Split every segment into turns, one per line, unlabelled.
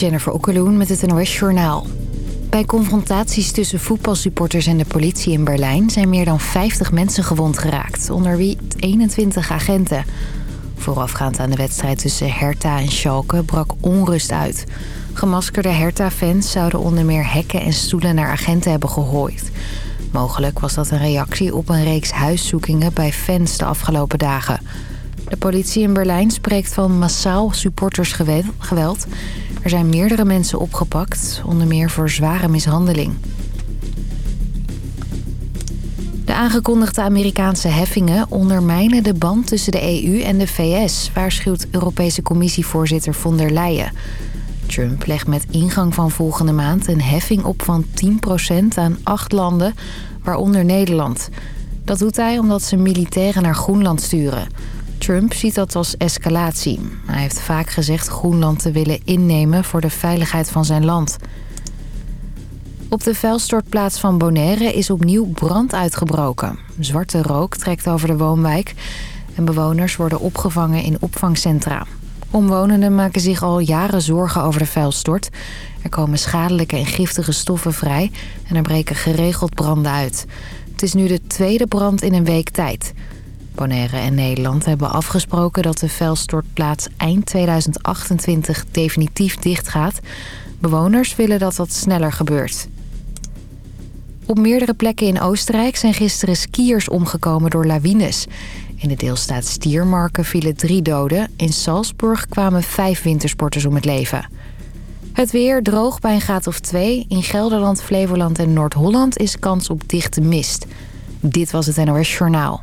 Jennifer Okkeloen met het NOS Journaal. Bij confrontaties tussen voetbalsupporters en de politie in Berlijn... zijn meer dan 50 mensen gewond geraakt, onder wie 21 agenten. Voorafgaand aan de wedstrijd tussen Hertha en Schalke brak onrust uit. Gemaskerde Hertha-fans zouden onder meer hekken en stoelen naar agenten hebben gegooid. Mogelijk was dat een reactie op een reeks huiszoekingen bij fans de afgelopen dagen... De politie in Berlijn spreekt van massaal supportersgeweld. Er zijn meerdere mensen opgepakt, onder meer voor zware mishandeling. De aangekondigde Amerikaanse heffingen ondermijnen de band tussen de EU en de VS... waarschuwt Europese Commissievoorzitter von der Leyen. Trump legt met ingang van volgende maand een heffing op van 10% aan acht landen, waaronder Nederland. Dat doet hij omdat ze militairen naar Groenland sturen... Trump ziet dat als escalatie. Hij heeft vaak gezegd Groenland te willen innemen voor de veiligheid van zijn land. Op de vuilstortplaats van Bonaire is opnieuw brand uitgebroken. Zwarte rook trekt over de woonwijk en bewoners worden opgevangen in opvangcentra. Omwonenden maken zich al jaren zorgen over de vuilstort. Er komen schadelijke en giftige stoffen vrij en er breken geregeld branden uit. Het is nu de tweede brand in een week tijd... Bonaire en Nederland hebben afgesproken dat de vuilstortplaats eind 2028 definitief dichtgaat. Bewoners willen dat dat sneller gebeurt. Op meerdere plekken in Oostenrijk zijn gisteren skiers omgekomen door lawines. In de deelstaat Stiermarken vielen drie doden. In Salzburg kwamen vijf wintersporters om het leven. Het weer droog bij een graad of twee. In Gelderland, Flevoland en Noord-Holland is kans op dichte mist. Dit was het NOS Journaal.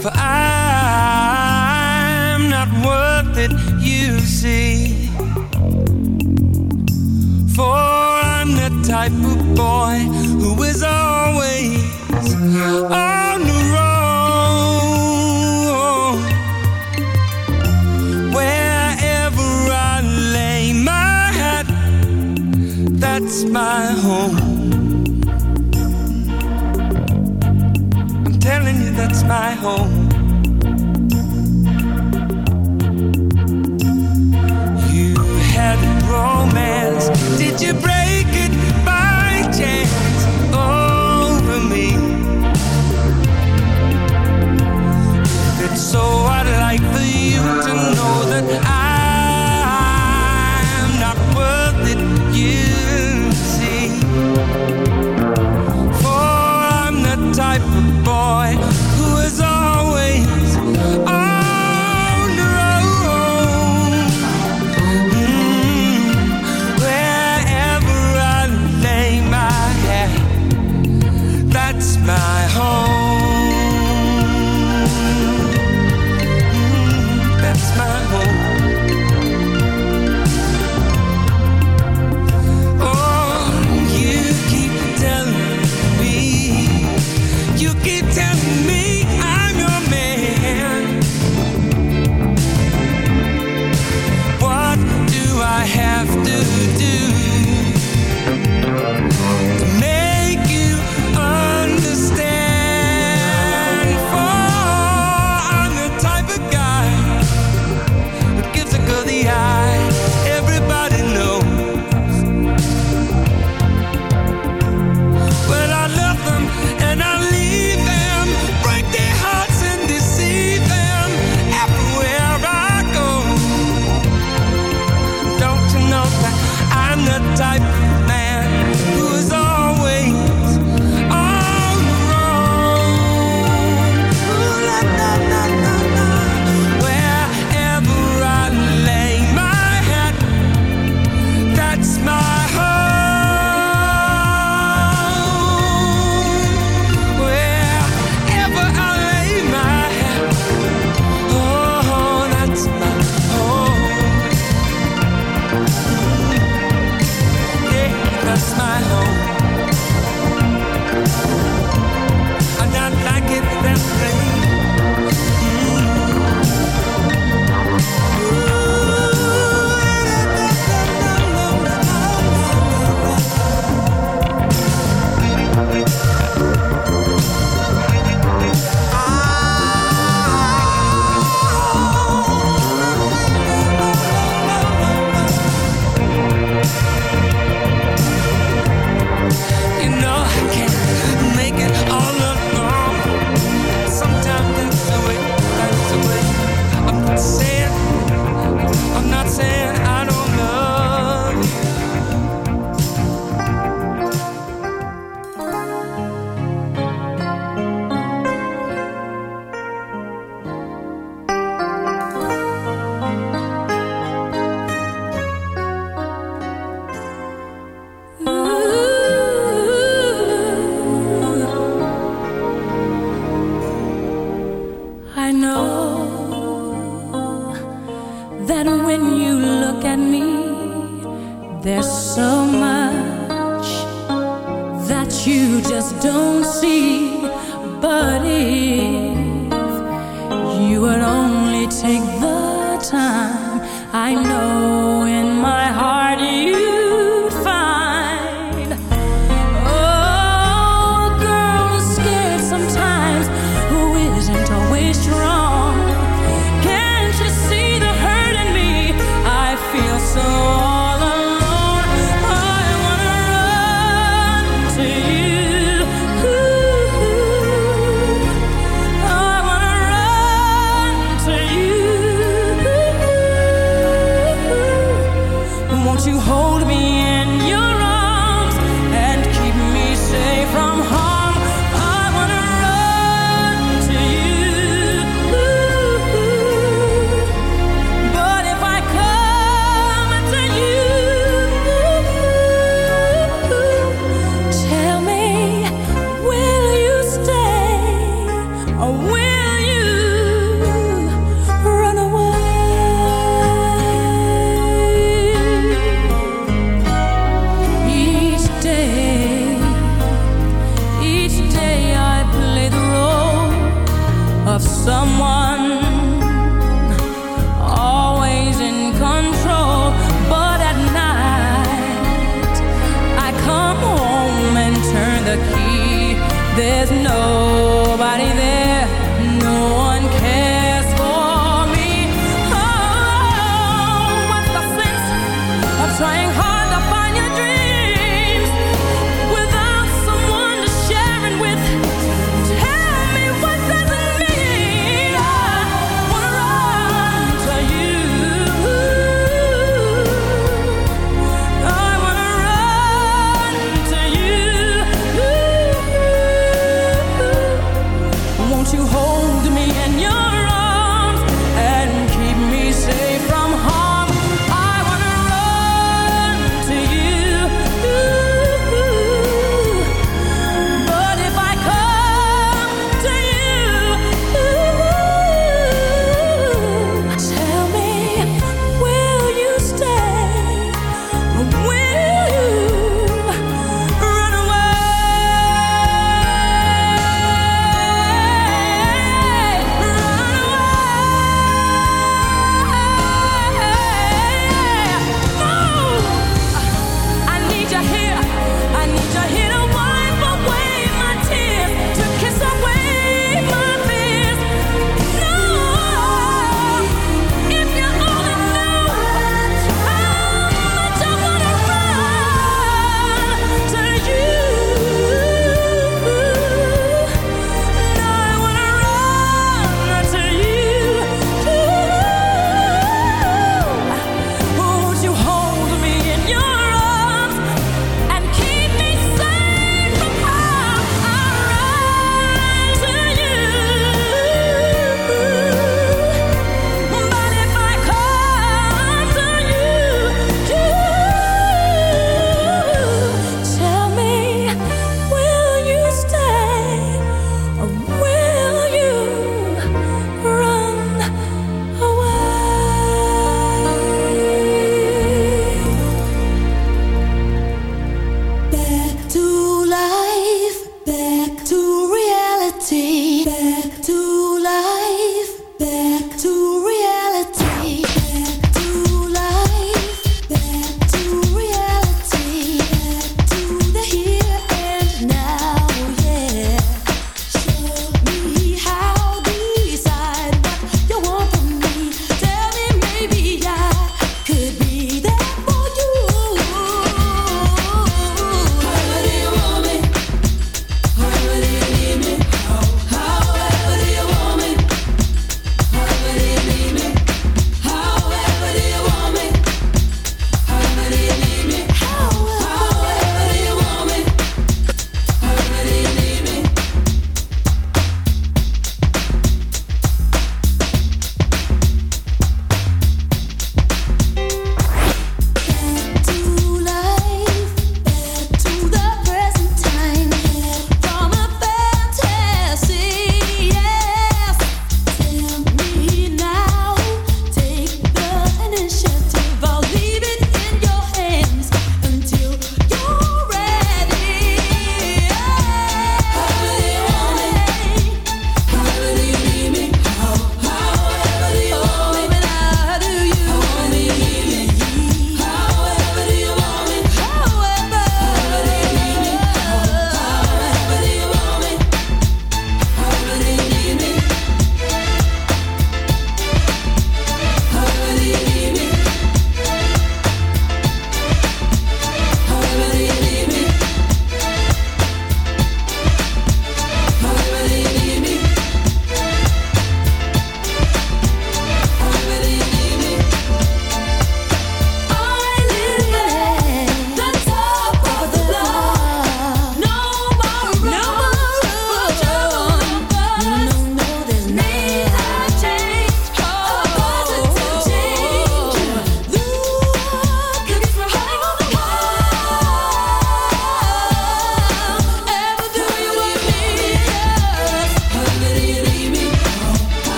For I'm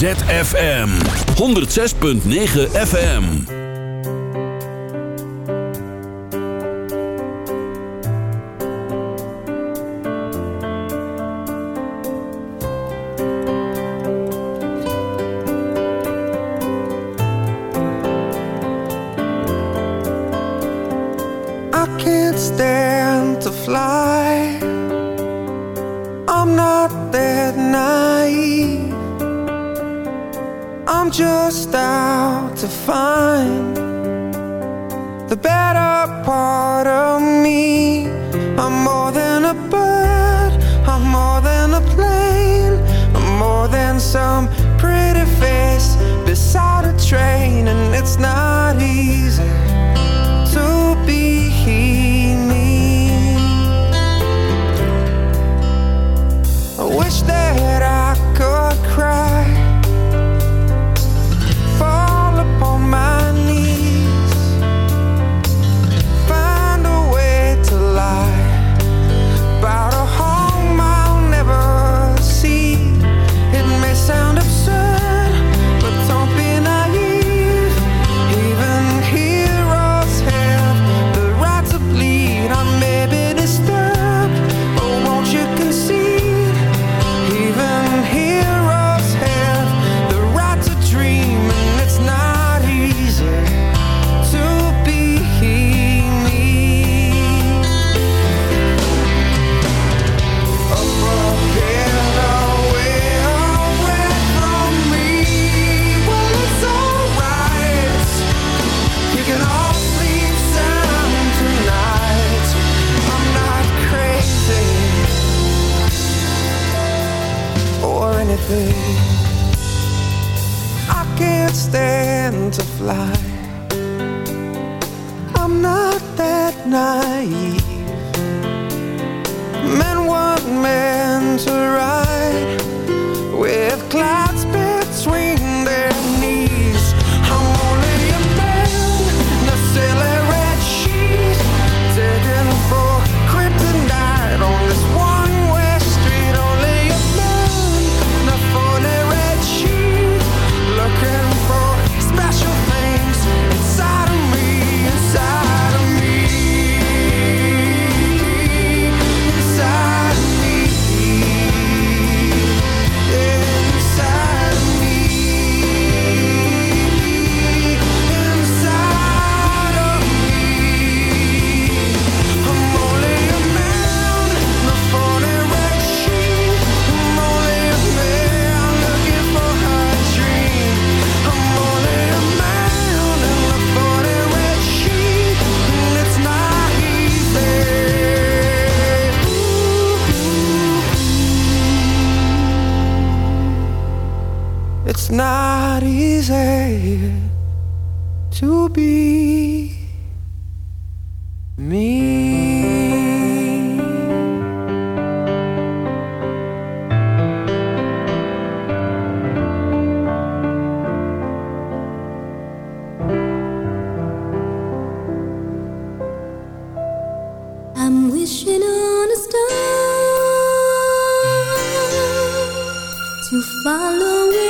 ZFM 106.9 FM.
I'm wishing on a star to follow it.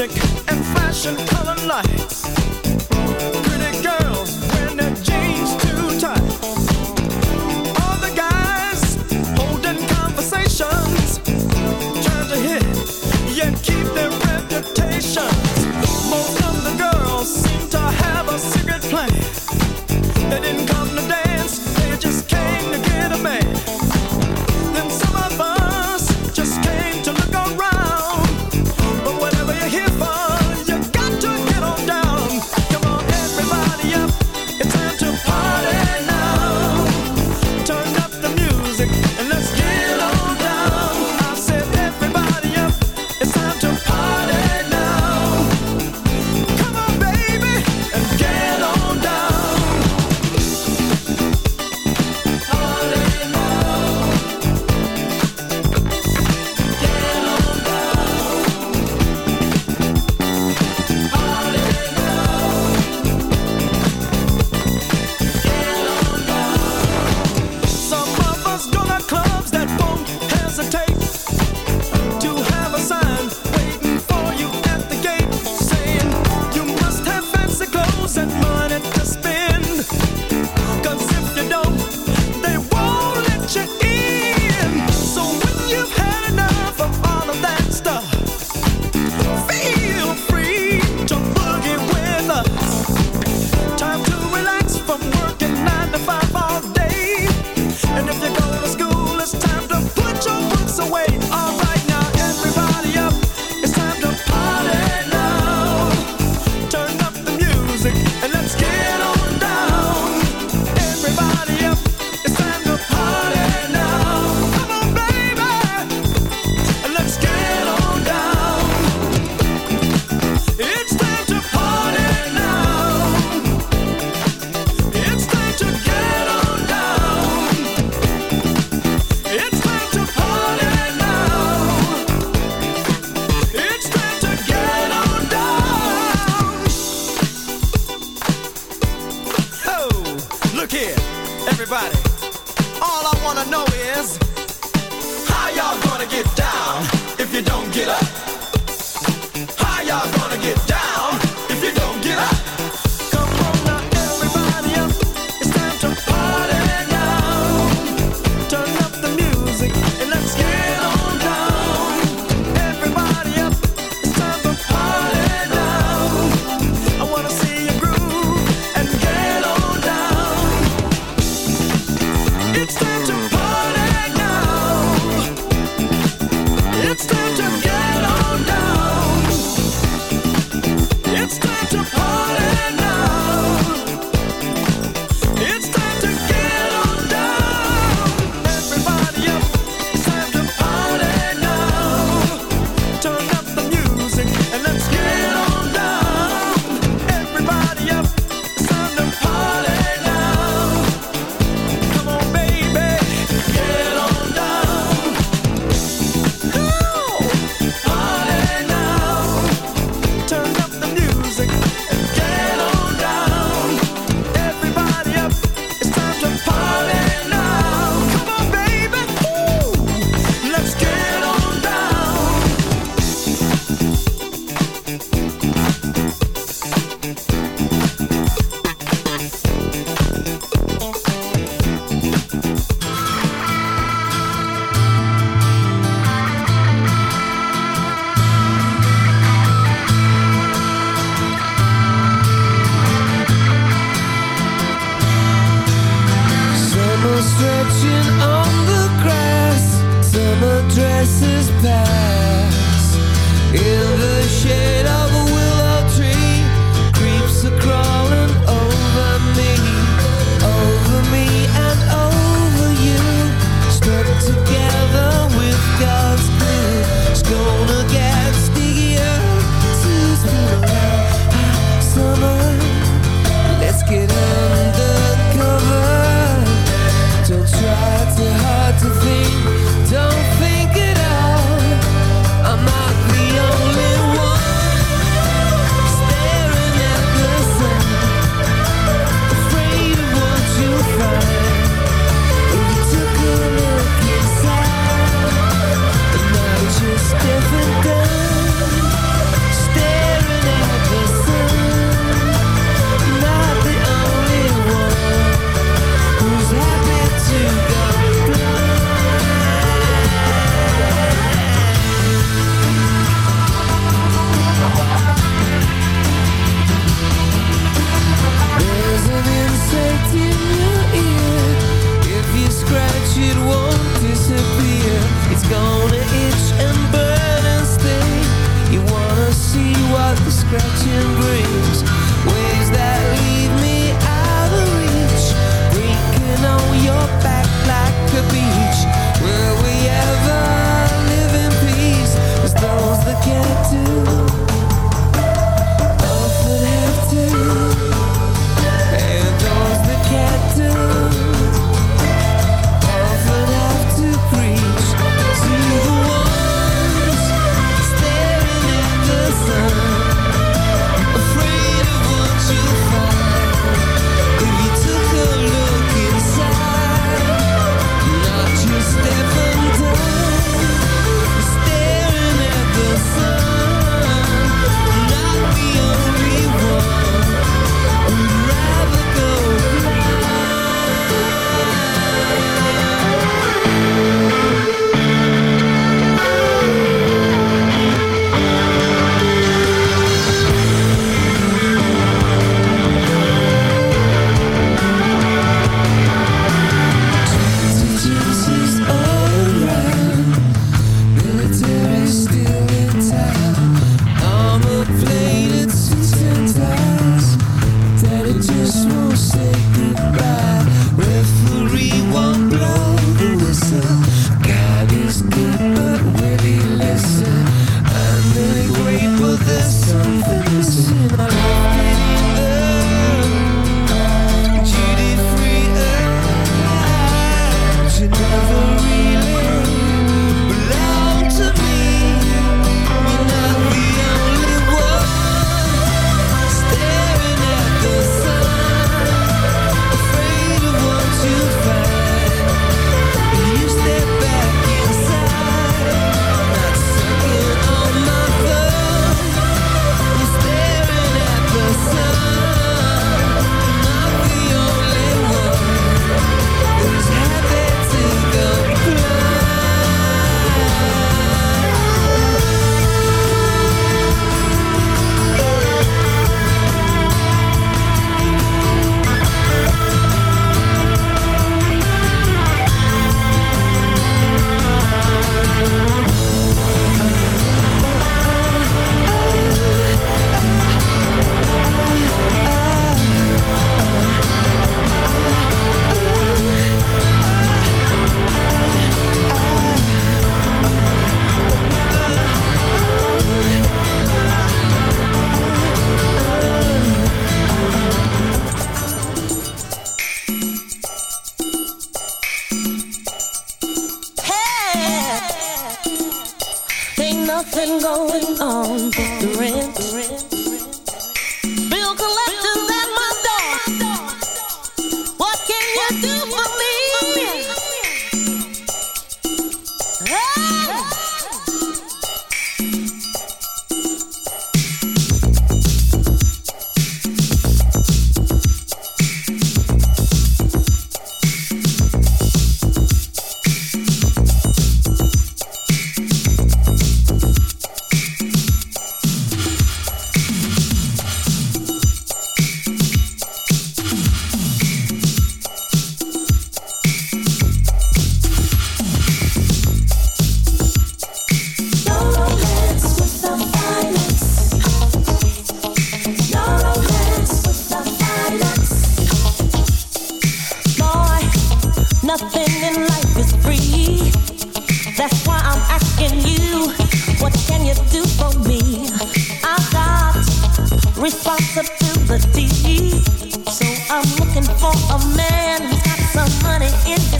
music and fashion, color lights.
melody. So I'm looking for a man who's got some money in his